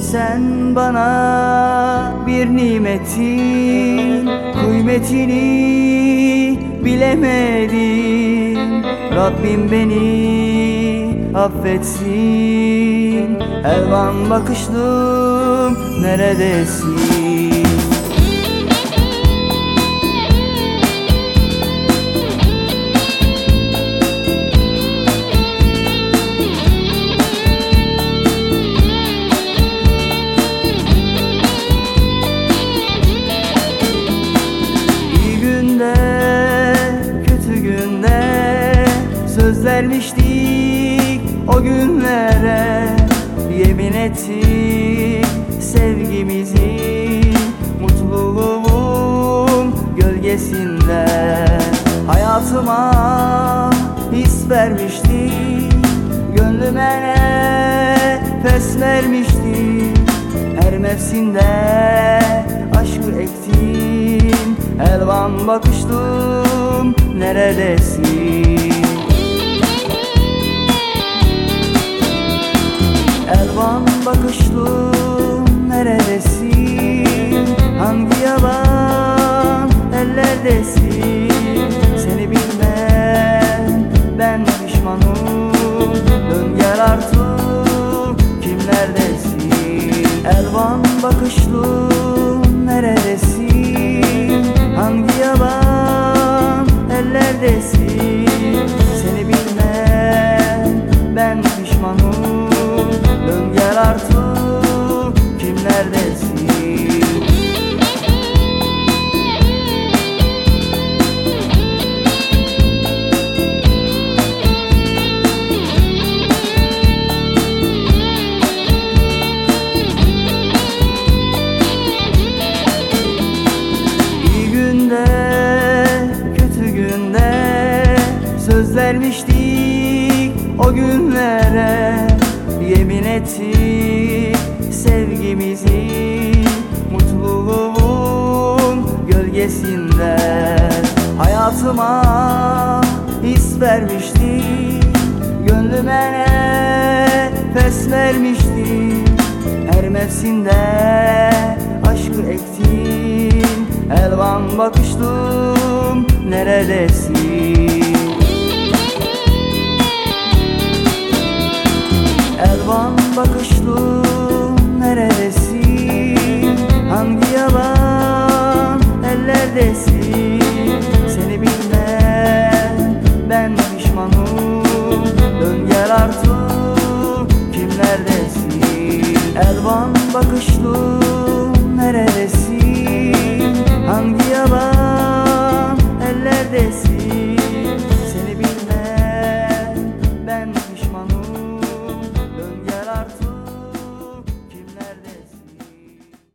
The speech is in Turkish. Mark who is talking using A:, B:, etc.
A: Sen bana bir nimetin kıymetini bilemedin Rabbim beni affetsin Elvan bakışlım neredesin? Söz vermiştik o günlere. Yemin ettik sevgimizi Mutluluğum gölgesinde. Hayatıma his vermiştik Gönlüme nefes vermiştik. Her mevsimde aşkı ektim Elvan bakıştım neredesin? Bakışlım neredesin? Hangi yalan ellerdesin? Seni bilmem ben pişmanım Dön gel artık kimlerdesin? Elvan bakışlım neredesin? Hangi yalan ellerdesin? Seni bilmem ben pişmanım Dön gel artık kimlerdesin? Söz vermiştik o günlere Yemin ettik sevgimizi Mutluluğun gölgesinde Hayatıma his vermiştik Gönlüme nefes vermiştik her mevsimde aşkı ektim. Elvan bakıştım neredesin? Bakışlım neredesin? Hangi yalan ellerdesin? Seni bilmem ben pişmanım Dön gel artık kimlerdesin? Elvan neredesin?